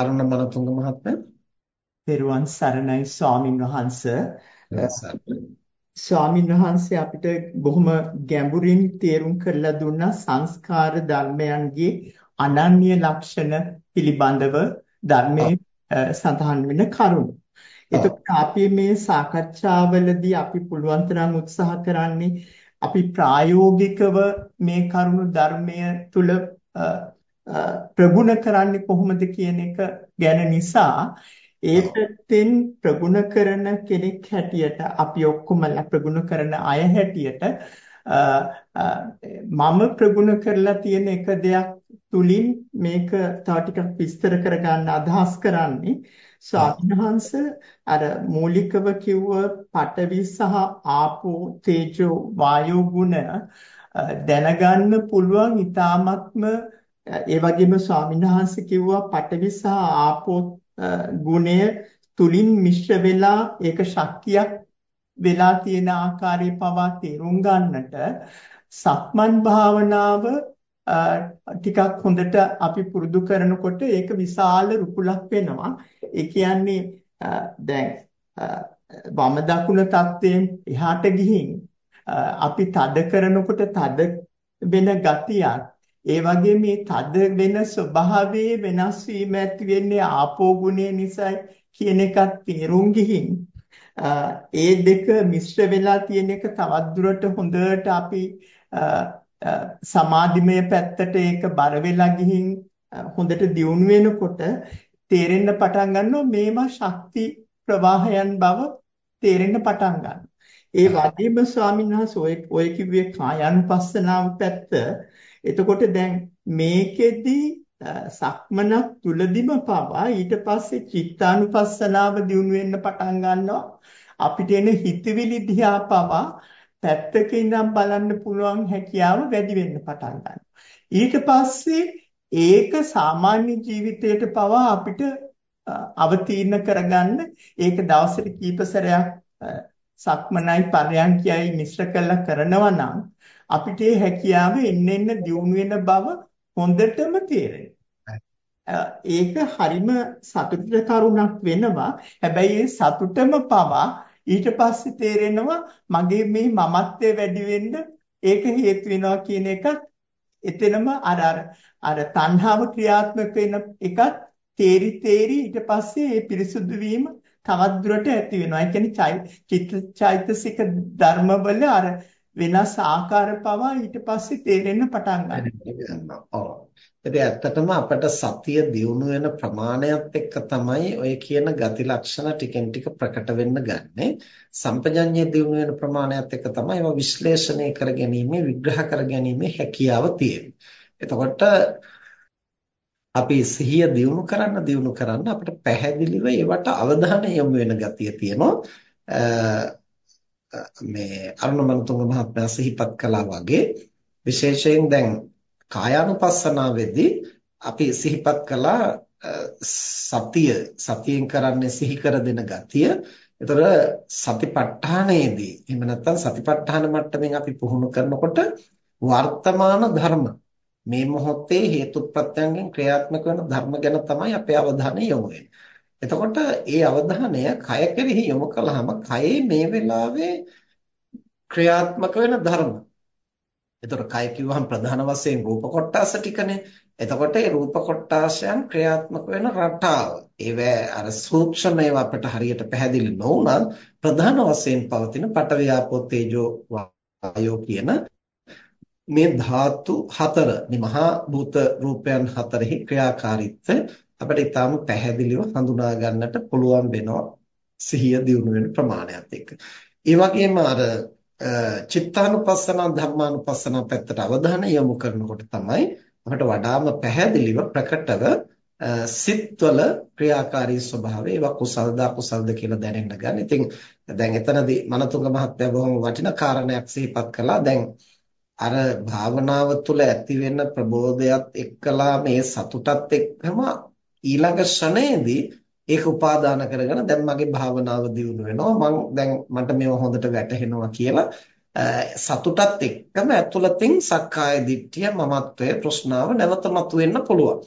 අරුණ මනතුංග මහත්මයා පෙරුවන් සරණයි ස්වාමින් වහන්ස. ස්වාමින් වහන්සේ අපිට බොහොම ගැඹුරින් තේරුම් කරලා දුන්නා සංස්කාර ධර්මයන්ගේ අනන්‍ය ලක්ෂණ පිළිබඳව ධර්මයේ සඳහන් වෙන කරුණු. එතකොට අපි මේ සාකච්ඡාවලදී අපි පුළුවන් තරම් උත්සාහ කරන්නේ අපි ප්‍රායෝගිකව මේ කරුණු ධර්මය තුල ප්‍රගුණ කරන්නේ කොහොමද කියන එක ගැන නිසා ඒ පැත්තෙන් ප්‍රගුණ කරන කෙනෙක් හැටියට අපි ඔක්කොමලා ප්‍රගුණ කරන අය හැටියට මම ප්‍රගුණ කරලා තියෙන එක දෙයක් තුලින් මේක තව ටිකක් විස්තර කරගන්න අදහස් කරන්නේ. ස්වාමීනහංශ අර මූලිකව කිව්ව පඨවි සහ ආපෝ තේජෝ වායෝ ගුණ දැනගන්න පුළුවන් ඊ타ත්ම ඒ වගේම ස්වාමීනහංශ කිව්වා පඨවි සහ ආපෝ ගුණය තුලින් මිශ්‍ර වෙලා ඒක ශක්තියක් වෙලා තියෙන ආකාරය පවා තේරුම් ගන්නට සක්මන් භාවනාව ටිකක් හොඳට අපි පුරුදු කරනකොට ඒක විශාල රුකුලක් වෙනවා. ඒ කියන්නේ දැන් වම දකුණ තත්ත්වයෙන් එහාට ගිහින් අපි තද කරනකොට තද වෙන ගතියක් ඒ වගේ මේ තද වෙන ස්වභාවයේ වෙනස් වීම ඇති වෙන්නේ ආපෝ ගුණය නිසායි කියන එකත් තේරුම් ගිහින් ඒ දෙක මිශ්‍ර වෙලා තියෙන එක තවත් දුරට හොඳට අපි සමාධිමය පැත්තට ඒක බර වෙලා ගිහින් හොඳට දියුණු වෙනකොට තේරෙන්න පටන් ගන්නවා මේවා ශක්ති ප්‍රවාහයන් බව තේරෙන්න පටන් ගන්නවා. ඒ වගේම ස්වාමීන් වහන්සේ ඔය කිව්වේ කායानुපස්සනාව පැත්ත. එතකොට දැන් මේකෙදි සක්මනක් තුලදිම පවා ඊට පස්සේ චිත්තානුපස්සනාව දියුණු වෙන්න පටන් ගන්නවා. අපිට එන හිතවිලි දිහා පවා පැත්තක ඉඳන් බලන්න පුළුවන් හැකියාව වැඩි වෙන්න පටන් ගන්නවා. ඊට පස්සේ ඒක සාමාන්‍ය ජීවිතයට පවා අපිට අවතීර්ණ කරගන්න ඒක දවසට කීප සැරයක් සක්මනයි පරයන්කයයි මිශ්‍ර කරලා කරනවා නම් අපිට ඒ හැකියාව එන්න එන්න දියුණු වෙන බව හොඳටම තේරෙනවා. ඒක හරිම සතුටට කරුණක් වෙනවා. හැබැයි ඒ සතුටම පවා ඊට පස්සේ තේරෙනවා මගේ මේ මමත්වය වැඩි වෙන්න ඒක හේතු වෙනවා කියන එකත් එතනම අර අර අර තණ්හාව ක්‍රියාත්මක වෙන එකත් තේරි තේරි ඊට පස්සේ ඒ පිරිසුදු වීම තවත් දුරට ඇති වෙනවා. ඒ කියන්නේ චෛතසික ධර්මවල අර වෙනස් ආකාර පවා ඊට පස්සේ තේරෙන්න පටන් ගන්නවා. ඔව්. ඉතින් ඇත්තටම අපට සතිය දියුණු වෙන ප්‍රමාණයත් එක්ක තමයි ඔය කියන ගති ලක්ෂණ ටිකෙන් ටික ප්‍රකට වෙන්න ගන්නෙ. සම්පජඤ්ඤය දියුණු වෙන ප්‍රමාණයත් එක්ක තමයි ඒවා විශ්ලේෂණය කර ගැනීම, විග්‍රහ කර ගැනීම හැකියාව තියෙන්නේ. එතකොට අපි සිහිය දියුණු කරන්න දියුණු කරන්න අපිට පැහැදිලිව ඒවට අවධානය යොමු වෙන ගතිය තියෙනවා. මේ අරුණමනතුංග මහත්මයා සිහිපත් කළා වගේ විශේෂයෙන් දැන් කායානුපස්සනාවේදී අපි සිහිපත් කළා සතිය සතියෙන් කරන්නේ සිහි කර දෙන ගතිය. ඒතර සතිපට්ඨානයේදී එහෙම නැත්නම් සතිපට්ඨාන මට්ටමින් අපි පුහුණු කරනකොට වර්තමාන ධර්ම මේ මොහොතේ හේතුප්‍රත්‍යයෙන් ක්‍රියාත්මක වෙන ධර්ම ගැන තමයි අපේ අවධානය යොමු වෙන්නේ. එතකොට ඒ අවධානය කය කෙරෙහි යොමු කළාම කයේ මේ වෙලාවේ ක්‍රියාත්මක වෙන ධර්ම එතකොට කය කිව්වහම ප්‍රධාන වශයෙන් රූප කොටාස ටිකනේ. එතකොට ඒ රූප කොටාසයන් ක්‍රියාත්මක වෙන රටාව. ඒවැ අර සූක්ෂමව අපිට හරියට පැහැදිලි නොවුනත් ප්‍රධාන වශයෙන් පවතින පඨවි ආපෝ තේජෝ වායෝ කියන මේ ධාතු හතර මේ මහා භූත රූපයන් හතරෙහි ක්‍රියාකාරීත්වය අපිට ඊටාම පැහැදිලිව හඳුනා ගන්නට පුළුවන් වෙනවා සිහිය දියුණු වෙන ප්‍රමාණයත් එක්ක. ඒ වගේම අර චිත්තානුපස්සන ධම්මානුපස්සන පැත්තට අවධානය යොමු කරනකොට තමයි අපට වඩාම පැහැදිලිව ප්‍රකටව සිත්වල ක්‍රියාකාරී ස්වභාවය ඒවා කුසල්ද අකුසල්ද කියලා දැනෙන්න ගන්න. ඉතින් දැන් එතනදී මනතුංග මහත්තයා බොහොම වටිනා කාරණයක් සිහිපත් කළා. දැන් අර භාවනාව තුළ ඇති වෙන ප්‍රබෝධයත් එක්කලා මේ සතුටත් එක්කම ඊළඟ ක්ෂණයේදී ඒක උපාදාන කරගෙන දැන් මගේ භාවනාව දියුණු වෙනවා මම දැන් මට මේව හොඳට වැටහෙනවා කියලා සතුටත් එක්කම ඇතුළතින් සක්කාය දිට්ඨිය මමත්වය ප්‍රශ්නාව නැවත මතුවෙන්න පුළුවන්.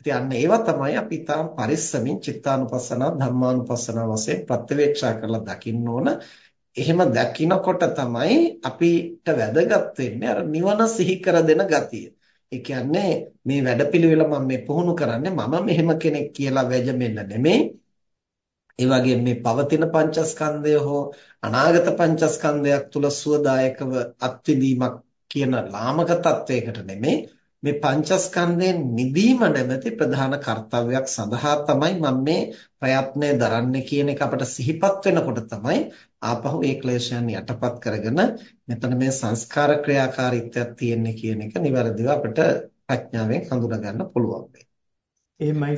ඉතින් ඒවා තමයි අපි තාම පරිස්සමින් චිත්තානුපස්සනා ධම්මානුපස්සනා වශයෙන් ප්‍රත්‍යවේක්ෂා කරලා දකින්න ඕන. එහෙම දකිනකොට තමයි අපිට වැදගත් වෙන්නේ අර නිවන සිහි කර දෙන ගතිය. ඒ කියන්නේ මේ වැඩපිළිවෙල මම මේ පුහුණු කරන්නේ මම මෙහෙම කෙනෙක් කියලා වැජඹෙන්න නෙමෙයි. ඒ වගේම මේ පවතින පංචස්කන්ධය හෝ අනාගත පංචස්කන්ධයක් තුල සුවදායකව අත්විඳීමක් කියන ලාමක තත්වයකට නෙමෙයි මේ පංචස්කන්ධයෙන් නිදීම නැමැති ප්‍රධාන කාර්යයක් සඳහා තමයි මම මේ ප්‍රයත්නය දරන්නේ කියන එක අපට සිහිපත් වෙනකොට තමයි ආපහු ඒ ක්ලේශයන් යටපත් කරගෙන මෙතන මේ සංස්කාර ක්‍රියාකාරීත්වයක් තියෙන්නේ කියන එක નિවරදිව අපිට ප්‍රඥාවෙන් හඳුනා ගන්න පුළුවන් වෙන්නේ. එහෙමයි.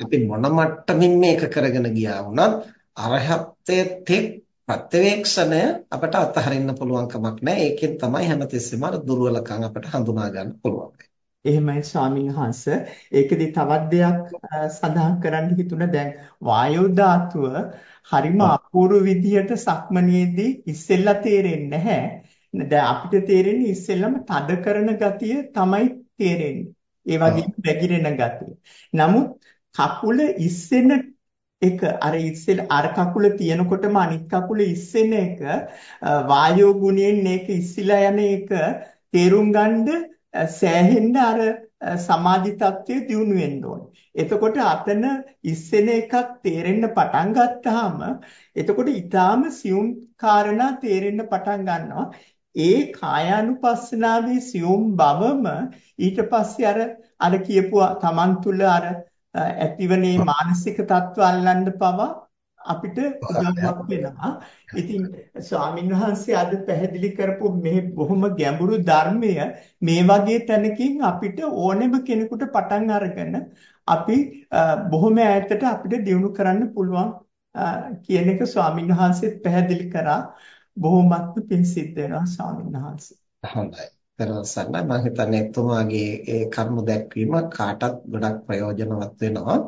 අපි මොන මට්ටමින් මේක කරගෙන ගියා වුණත් අරහත්ත්වයේ තෙක් ප්‍රත්‍යවේක්ෂණය අපට අතහරින්න පුළුවන් කමක් නැහැ. ඒකෙන් තමයි හැමතිස්සෙම අර දුර්වලකම් අපට හඳුනා ගන්න පුළුවන්. එහෙමයි ස්වාමීන් වහන්ස. ඒකෙදි තවත් දෙයක් සඳහන් කරන්න හිතුණ දැන් වායෝ ධාතුව හරිම අපූර්ව විදියට සක්මනේදී ඉස්සෙල්ලා තේරෙන්නේ නැහැ. දැන් අපිට තේරෙන්නේ ඉස්සෙල්ලම තද කරන ගතිය තමයි තේරෙන්නේ. ඒ වගේම වැగిරෙන ගතිය. නමුත් කකුල ඉස්සෙන එක අර ඉස්සෙල් අර කකුල තියනකොටම අනිත් කකුල ඉස්සෙන එක වායෝ ගුණයෙන් මේක ඉස්සිලා යන එක තේරුම් ගන්න සෑහෙන්න අර සමාධි තත්ත්වය දියුණු වෙන්න ඕනේ. එතකොට අතන ඉස්සෙන එකක් තේරෙන්න පටන් ගත්තාම එතකොට ඊටාම සියුම් කාරණා තේරෙන්න පටන් ගන්නවා. ඒ කායානුපස්සනාවේ සියුම් බවම ඊට පස්සේ අර අර කියපු Taman තුල අර ඇතිවනේ මානසික තත්ත්ව අල්ලන්න පවා අපිට උදව්වක් වෙනවා. ඉතින් ස්වාමින් වහන්සේ අද පැහැදිලි කරපු මේ බොහොම ගැඹුරු ධර්මය මේ වගේ තැනකින් අපිට ඕනෙම කෙනෙකුට පටන් අරගෙන අපි බොහොම ඈතට අපිට දියුණු කරන්න පුළුවන් කියන එක ස්වාමින් වහන්සේත් පැහැදිලි කරා. බොහොමත්ම පිං සිද්ධ වෙනවා ස්වාමීන් වහන්සේ. හොඳයි. දරවසන්න මම හිතන්නේ එතුමාගේ ඒ කර්ම දැක්වීම කාටත් ගොඩක් ප්‍රයෝජනවත් වෙනවා.